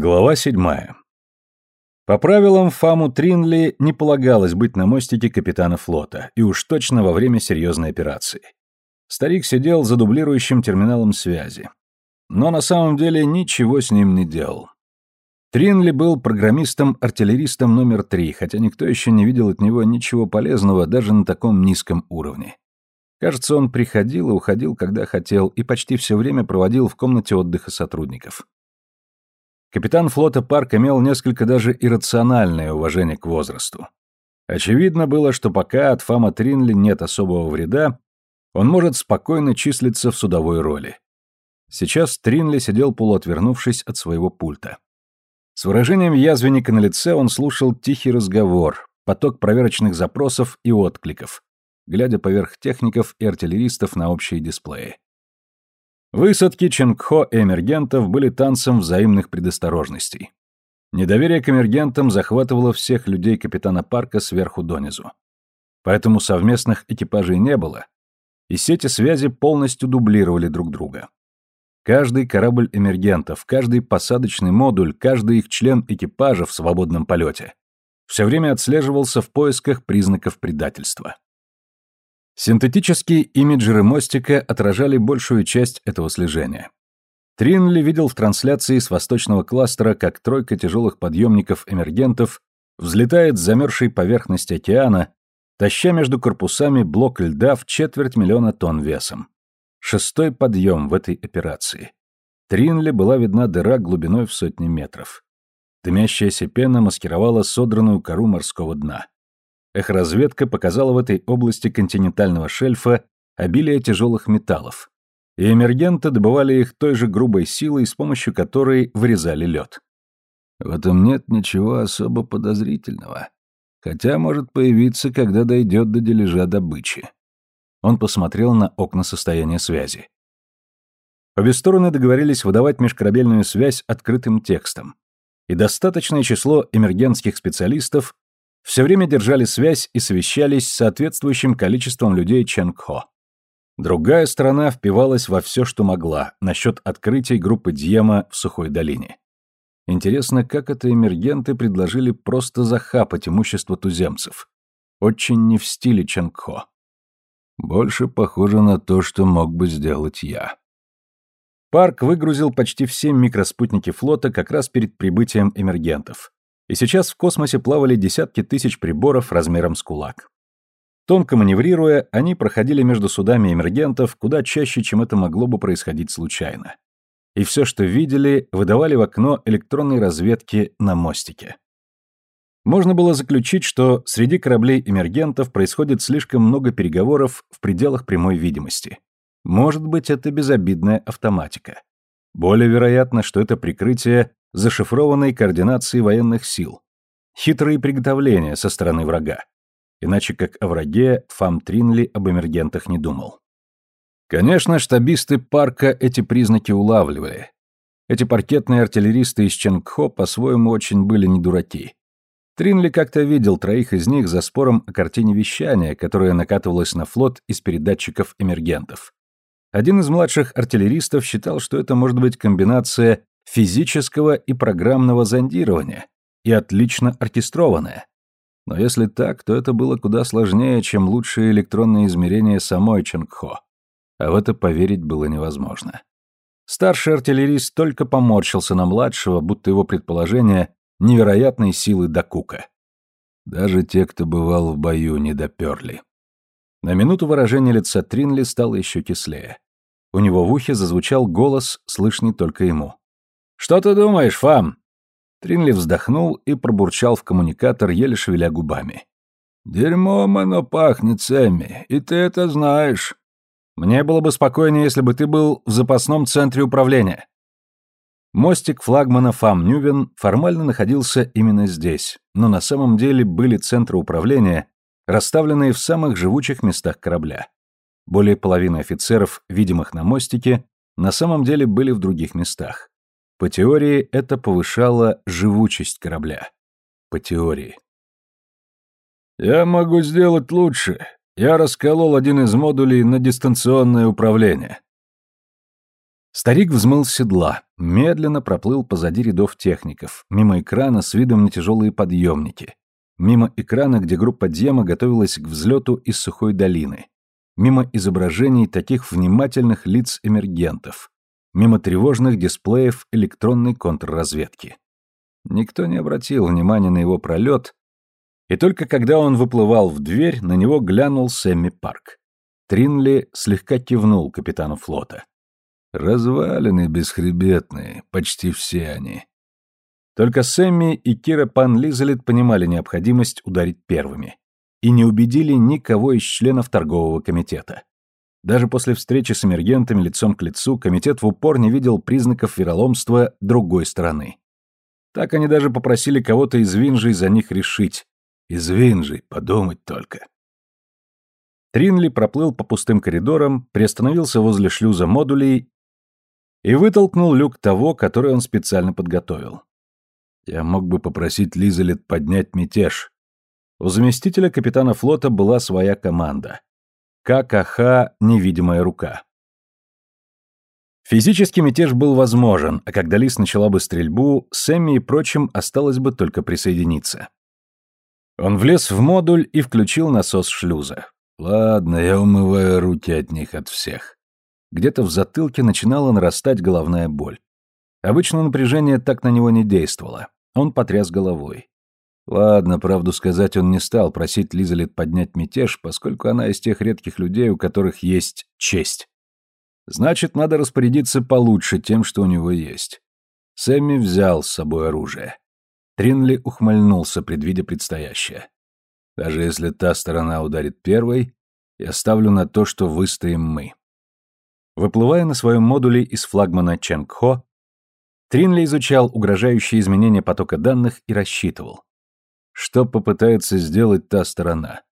Глава седьмая. По правилам, Фаму Тринли не полагалось быть на мостике капитана флота, и уж точно во время серьезной операции. Старик сидел за дублирующим терминалом связи. Но на самом деле ничего с ним не делал. Тринли был программистом-артиллеристом номер три, хотя никто еще не видел от него ничего полезного даже на таком низком уровне. Кажется, он приходил и уходил, когда хотел, и почти все время проводил в комнате отдыха сотрудников. Капитан флота Парк имел несколько даже иррациональное уважение к возрасту. Очевидно было, что пока от Фама Тринли нет особого вреда, он может спокойно числиться в судовой роли. Сейчас Тринли сидел полуотвернувшись от своего пульта. С выражением язвенника на лице он слушал тихий разговор, поток проверочных запросов и откликов, глядя поверх техников и артиллеристов на общие дисплеи. Высадки Ченгхо и эмергентов были танцем взаимных предосторожностей. Недоверие к эмергентам захватывало всех людей капитана Парка сверху донизу. Поэтому совместных экипажей не было, и сети связи полностью дублировали друг друга. Каждый корабль эмергентов, каждый посадочный модуль, каждый их член экипажа в свободном полете все время отслеживался в поисках признаков предательства. Синтетические имиджеры мостика отражали большую часть этого слежения. Тринли видел в трансляции с восточного кластера, как тройка тяжелых подъемников-эмергентов взлетает с замерзшей поверхности океана, таща между корпусами блок льда в четверть миллиона тонн весом. Шестой подъем в этой операции. Тринли была видна дыра глубиной в сотни метров. Дымящаяся пена маскировала содранную кору морского дна. Эхоразведка показала в этой области континентального шельфа обилие тяжелых металлов, и эмергенты добывали их той же грубой силой, с помощью которой вырезали лед. В этом нет ничего особо подозрительного, хотя может появиться, когда дойдет до дележа добычи. Он посмотрел на окна состояния связи. Обе стороны договорились выдавать межкорабельную связь открытым текстом, и достаточное число эмергентских специалистов все время держали связь и совещались с соответствующим количеством людей Ченгхо. Другая сторона впивалась во все, что могла, насчет открытия группы Дьема в Сухой долине. Интересно, как это эмергенты предложили просто захапать имущество туземцев. Очень не в стиле Ченгхо. Больше похоже на то, что мог бы сделать я. Парк выгрузил почти все микроспутники флота как раз перед прибытием эмергентов и сейчас в космосе плавали десятки тысяч приборов размером с кулак. Тонко маневрируя, они проходили между судами эмергентов куда чаще, чем это могло бы происходить случайно. И все, что видели, выдавали в окно электронной разведки на мостике. Можно было заключить, что среди кораблей эмергентов происходит слишком много переговоров в пределах прямой видимости. Может быть, это безобидная автоматика. Более вероятно, что это прикрытие зашифрованной координации военных сил, хитрые приготовления со стороны врага. Иначе как о враге Фам Тринли об эмергентах не думал. Конечно, штабисты парка эти признаки улавливали. Эти паркетные артиллеристы из Ченгхо по-своему очень были не дураки. Тринли как-то видел троих из них за спором о картине вещания, которая накатывалась на флот из передатчиков эмергентов. Один из младших артиллеристов считал, что это может быть комбинация физического и программного зондирования, и отлично оркестрованное. Но если так, то это было куда сложнее, чем лучшие электронные измерения самой Ченгхо. А в это поверить было невозможно. Старший артиллерист только поморщился на младшего, будто его предположение невероятной силы докука. Даже те, кто бывал в бою, не доперли. На минуту выражение лица Тринли стало еще кислее. У него в ухе зазвучал голос, слышный только ему. «Что ты думаешь, Фам?» Тринли вздохнул и пробурчал в коммуникатор, еле шевеля губами. «Дерьмом оно пахнет, Сэмми, и ты это знаешь. Мне было бы спокойнее, если бы ты был в запасном центре управления». Мостик флагмана Фам Нювен формально находился именно здесь, но на самом деле были центры управления, расставленные в самых живучих местах корабля. Более половины офицеров, видимых на мостике, на самом деле были в других местах. По теории это повышало живучесть корабля. По теории. «Я могу сделать лучше. Я расколол один из модулей на дистанционное управление». Старик взмыл с седла, медленно проплыл позади рядов техников, мимо экрана с видом на тяжелые подъемники, мимо экрана, где группа Дьема готовилась к взлету из сухой долины, мимо изображений таких внимательных лиц эмергентов, мимо тревожных дисплеев электронной контрразведки. Никто не обратил внимания на его пролет, и только когда он выплывал в дверь, на него глянул Сэмми Парк. Тринли слегка кивнул капитану флота. «Развалины бесхребетные, почти все они». Только Сэмми и Кира Пан Лизалет понимали необходимость ударить первыми и не убедили никого из членов торгового комитета. Даже после встречи с эмергентами лицом к лицу комитет в упор не видел признаков вероломства другой стороны. Так они даже попросили кого-то из Винжей за них решить. Из Винжей, подумать только. Тринли проплыл по пустым коридорам, приостановился возле шлюза модулей и вытолкнул люк того, который он специально подготовил. Я мог бы попросить Лизалет поднять мятеж. У заместителя капитана флота была своя команда. ККХ «Невидимая рука». Физический мятеж был возможен, а когда Лис начала бы стрельбу, Сэмми и прочим осталось бы только присоединиться. Он влез в модуль и включил насос шлюза. Ладно, я умываю руки от них от всех. Где-то в затылке начинала нарастать головная боль. Обычно напряжение так на него не действовало. Он потряс головой. Ладно, правду сказать, он не стал просить Лизалет поднять мятеж, поскольку она из тех редких людей, у которых есть честь. Значит, надо распорядиться получше тем, что у него есть. Сэмми взял с собой оружие. Тринли ухмыльнулся, предвидя предстоящее. Даже если та сторона ударит первой, я ставлю на то, что выстоим мы. Выплывая на своем модуле из флагмана Ченгхо, Тринли изучал угрожающие изменения потока данных и рассчитывал. Что попытается сделать та сторона?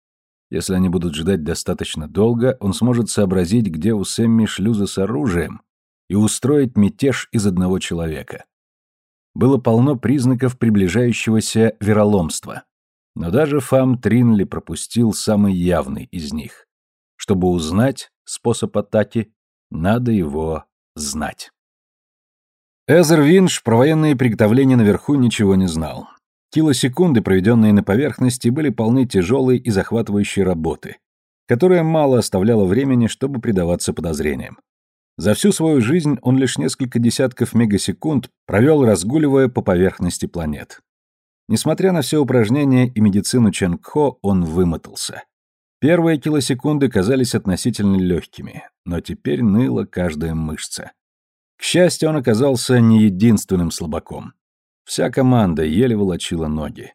Если они будут ждать достаточно долго, он сможет сообразить, где у Сэмми шлюзы с оружием, и устроить мятеж из одного человека. Было полно признаков приближающегося вероломства. Но даже Фам Тринли пропустил самый явный из них. Чтобы узнать способ атаки, надо его знать. Эзер Винш про военные приготовления наверху ничего не знал. Килосекунды, проведенные на поверхности, были полны тяжелой и захватывающей работы, которая мало оставляла времени, чтобы предаваться подозрениям. За всю свою жизнь он лишь несколько десятков мегасекунд провел, разгуливая по поверхности планет. Несмотря на все упражнения и медицину Ченгхо, он вымотался. Первые килосекунды казались относительно легкими, но теперь ныла каждая мышца. К счастью, он оказался не единственным слабаком. Вся команда еле волочила ноги.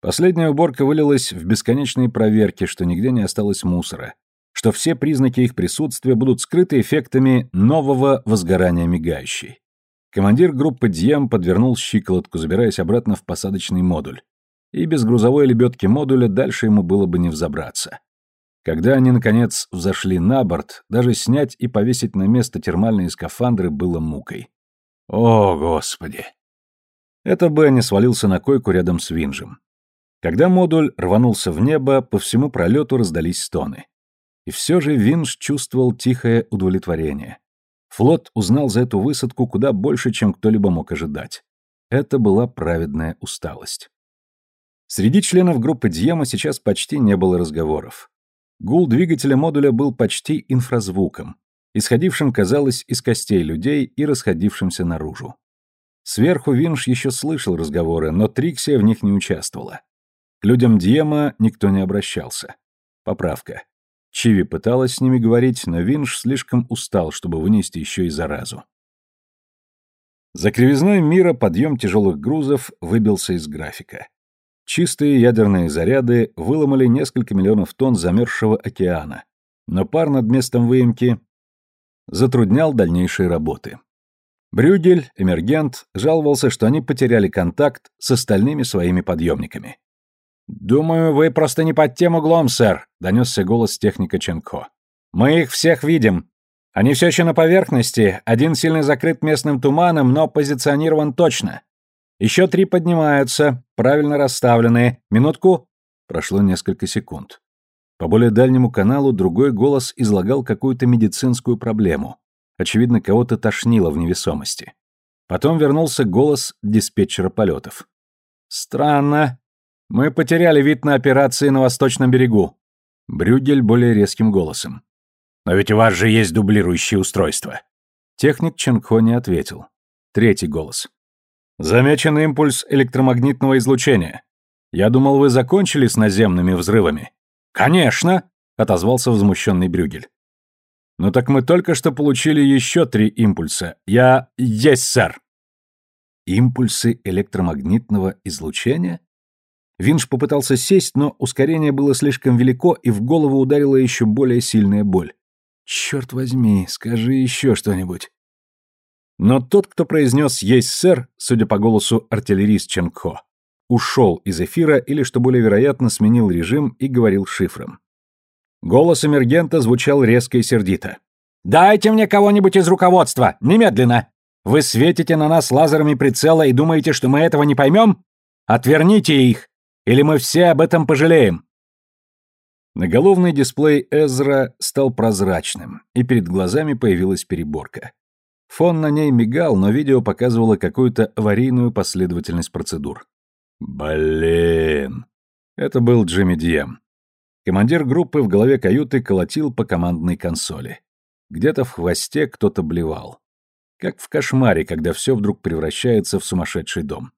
Последняя уборка вылилась в бесконечные проверки, что нигде не осталось мусора, что все признаки их присутствия будут скрыты эффектами нового возгорания мигающей. Командир группы Дьем подвернул щиколотку, забираясь обратно в посадочный модуль. И без грузовой лебедки модуля дальше ему было бы не взобраться. Когда они, наконец, взошли на борт, даже снять и повесить на место термальные скафандры было мукой. О, Господи! Это Бенни свалился на койку рядом с Винжем. Когда модуль рванулся в небо, по всему пролету раздались стоны. И все же Винж чувствовал тихое удовлетворение. Флот узнал за эту высадку куда больше, чем кто-либо мог ожидать. Это была праведная усталость. Среди членов группы Дьема сейчас почти не было разговоров. Гул двигателя модуля был почти инфразвуком, исходившим, казалось, из костей людей и расходившимся наружу. Сверху Винш еще слышал разговоры, но Триксия в них не участвовала. К людям Диема никто не обращался. Поправка. Чиви пыталась с ними говорить, но Винш слишком устал, чтобы вынести еще и заразу. За кривизной мира подъем тяжелых грузов выбился из графика. Чистые ядерные заряды выломали несколько миллионов тонн замерзшего океана, но пар над местом выемки затруднял дальнейшие работы. Брюгель, эмергент, жаловался, что они потеряли контакт с остальными своими подъемниками. «Думаю, вы просто не под тем углом, сэр», — донесся голос техника Ченко. «Мы их всех видим. Они все еще на поверхности, один сильно закрыт местным туманом, но позиционирован точно. Еще три поднимаются, правильно расставленные. Минутку». Прошло несколько секунд. По более дальнему каналу другой голос излагал какую-то медицинскую проблему Очевидно, кого-то тошнило в невесомости. Потом вернулся голос диспетчера полетов. «Странно. Мы потеряли вид на операции на Восточном берегу». Брюгель более резким голосом. «Но ведь у вас же есть дублирующее устройство». Техник Ченгхо не ответил. Третий голос. «Замечен импульс электромагнитного излучения. Я думал, вы закончили с наземными взрывами». «Конечно!» — отозвался возмущенный Брюгель. «Ну так мы только что получили еще три импульса. Я... есть, сэр!» Импульсы электромагнитного излучения? Винш попытался сесть, но ускорение было слишком велико, и в голову ударила еще более сильная боль. «Черт возьми, скажи еще что-нибудь». Но тот, кто произнес «Есть, сэр», судя по голосу артиллерист Ченгхо, ушел из эфира или, что более вероятно, сменил режим и говорил шифром. Голос эмергента звучал резко и сердито. «Дайте мне кого-нибудь из руководства! Немедленно! Вы светите на нас лазерами прицела и думаете, что мы этого не поймем? Отверните их, или мы все об этом пожалеем!» Наголовный дисплей Эзра стал прозрачным, и перед глазами появилась переборка. Фон на ней мигал, но видео показывало какую-то аварийную последовательность процедур. Блин. Это был Джимми Диэм. Командир группы в голове каюты колотил по командной консоли. Где-то в хвосте кто-то блевал. Как в кошмаре, когда все вдруг превращается в сумасшедший дом.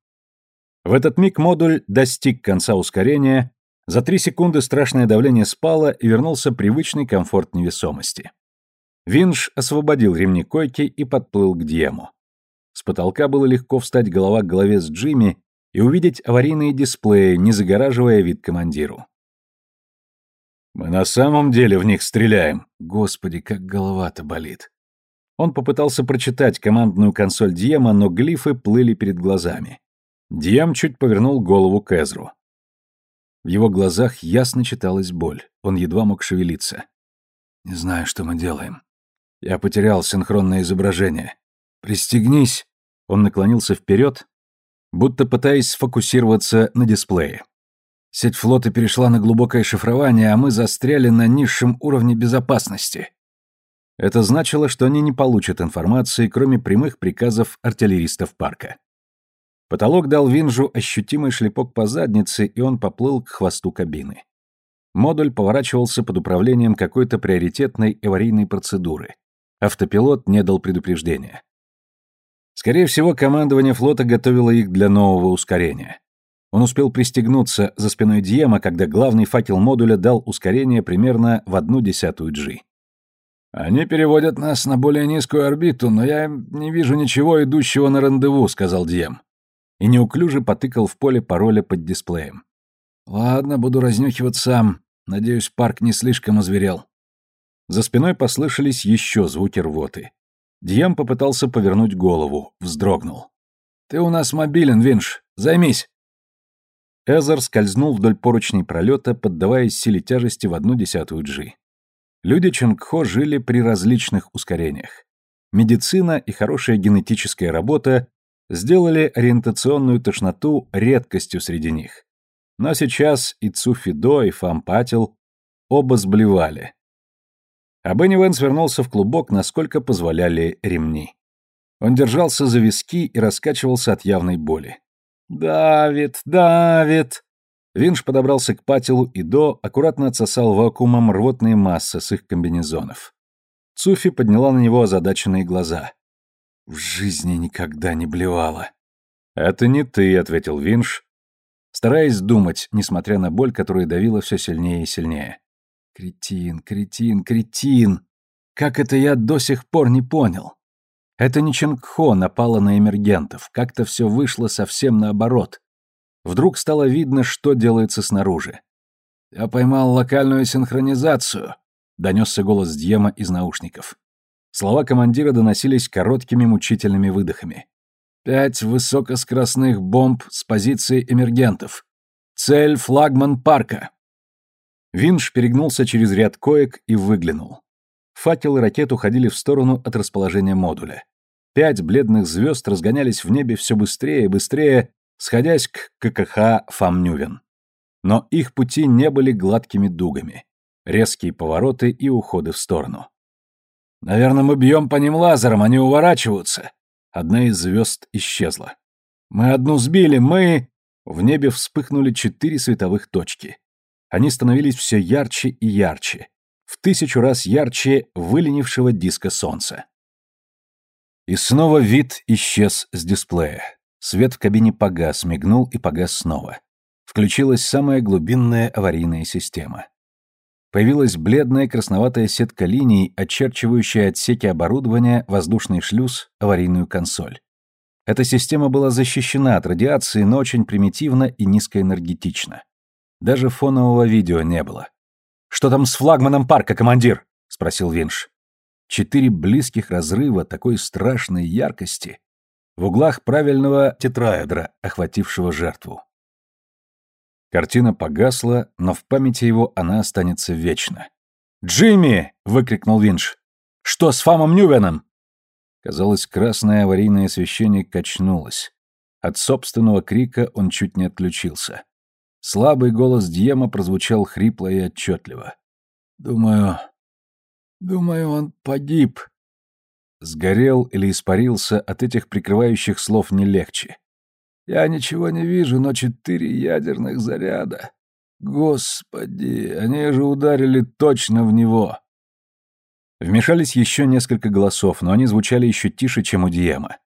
В этот миг модуль достиг конца ускорения, за три секунды страшное давление спало и вернулся привычный комфорт невесомости. Винш освободил ремни койки и подплыл к Дьему. С потолка было легко встать голова к голове с Джимми и увидеть аварийные дисплеи, не загораживая вид командиру. «Мы на самом деле в них стреляем!» Господи, как голова-то болит. Он попытался прочитать командную консоль Диема, но глифы плыли перед глазами. Дием чуть повернул голову к Эзру. В его глазах ясно читалась боль. Он едва мог шевелиться. «Не знаю, что мы делаем. Я потерял синхронное изображение. Пристегнись!» Он наклонился вперед, будто пытаясь сфокусироваться на дисплее. Сеть флота перешла на глубокое шифрование, а мы застряли на низшем уровне безопасности. Это значило, что они не получат информации, кроме прямых приказов артиллеристов парка. Потолок дал Винжу ощутимый шлепок по заднице, и он поплыл к хвосту кабины. Модуль поворачивался под управлением какой-то приоритетной аварийной процедуры. Автопилот не дал предупреждения. Скорее всего, командование флота готовило их для нового ускорения. Он успел пристегнуться за спиной Диема, когда главный факел модуля дал ускорение примерно в одну десятую G. «Они переводят нас на более низкую орбиту, но я не вижу ничего идущего на рандеву», — сказал Дием. И неуклюже потыкал в поле пароля под дисплеем. «Ладно, буду разнюхивать сам. Надеюсь, парк не слишком озверел». За спиной послышались еще звуки рвоты. Дием попытался повернуть голову, вздрогнул. «Ты у нас мобилен, Винш. Займись!» Эзер скользнул вдоль поручней пролета, поддаваясь силе тяжести в одну десятую G. Люди Чонгхо жили при различных ускорениях. Медицина и хорошая генетическая работа сделали ориентационную тошноту редкостью среди них. Но сейчас и Цуфидо, и Фампатил оба сблевали. А Бенни Венс вернулся в клубок, насколько позволяли ремни. Он держался за виски и раскачивался от явной боли. «Давид, Давид!» Винш подобрался к Патилу и До, аккуратно отсосал вакуумом рвотные массы с их комбинезонов. Цуфи подняла на него озадаченные глаза. «В жизни никогда не блевала». «Это не ты», — ответил Винш, стараясь думать, несмотря на боль, которая давила все сильнее и сильнее. «Кретин, кретин, кретин! Как это я до сих пор не понял?» Это не Ченгхо напала на эмергентов, как-то все вышло совсем наоборот. Вдруг стало видно, что делается снаружи. «Я поймал локальную синхронизацию», — донесся голос Дьема из наушников. Слова командира доносились короткими мучительными выдохами. «Пять высокоскоростных бомб с позиции эмергентов. Цель — флагман парка». Винш перегнулся через ряд коек и выглянул. Факелы ракет уходили в сторону от расположения модуля. Пять бледных звезд разгонялись в небе все быстрее и быстрее, сходясь к ККХ Фамнювен. Но их пути не были гладкими дугами. Резкие повороты и уходы в сторону. Наверное, мы бьем по ним лазером, они уворачиваются. Одна из звезд исчезла. Мы одну сбили, мы... В небе вспыхнули четыре световых точки. Они становились все ярче и ярче. В тысячу раз ярче выленившего диска солнца. И снова вид исчез с дисплея. Свет в кабине погас, мигнул и погас снова. Включилась самая глубинная аварийная система. Появилась бледная красноватая сетка линий, очерчивающая отсеки оборудования, воздушный шлюз, аварийную консоль. Эта система была защищена от радиации, но очень примитивно и низкоэнергетично. Даже фонового видео не было. «Что там с флагманом парка, командир?» — спросил Винш. Четыре близких разрыва такой страшной яркости в углах правильного тетраэдра, охватившего жертву. Картина погасла, но в памяти его она останется вечно. «Джимми!» — выкрикнул Винш. «Что с Фамом Нювеном?» Казалось, красное аварийное освещение качнулось. От собственного крика он чуть не отключился. Слабый голос Дьема прозвучал хрипло и отчетливо. «Думаю... думаю, он погиб». Сгорел или испарился, от этих прикрывающих слов не легче. Я ничего не вижу, но четыре ядерных заряда. Господи, они же ударили точно в него. Вмешались еще несколько голосов, но они звучали еще тише, чем у Диема.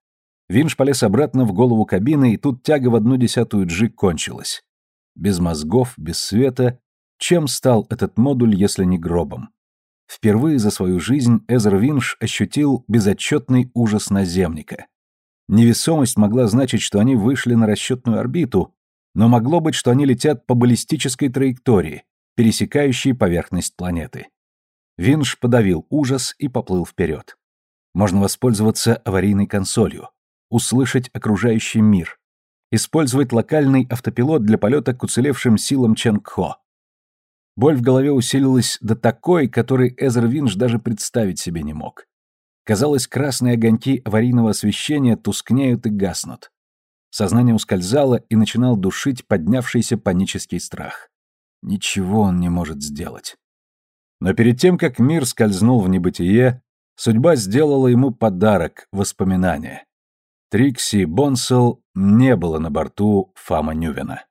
Винш полез обратно в голову кабины, и тут тяга в одну десятую джи кончилась. Без мозгов, без света. Чем стал этот модуль, если не гробом? Впервые за свою жизнь Эзер Винш ощутил безотчетный ужас наземника. Невесомость могла значить, что они вышли на расчетную орбиту, но могло быть, что они летят по баллистической траектории, пересекающей поверхность планеты. Винш подавил ужас и поплыл вперед. Можно воспользоваться аварийной консолью, услышать окружающий мир, использовать локальный автопилот для полета к уцелевшим силам Чангхо. Боль в голове усилилась до такой, которой Эзер Винш даже представить себе не мог. Казалось, красные огоньки аварийного освещения тускнеют и гаснут. Сознание ускользало и начинал душить поднявшийся панический страх. Ничего он не может сделать. Но перед тем, как мир скользнул в небытие, судьба сделала ему подарок, воспоминание. Трикси Бонсел не было на борту Фама Нювена.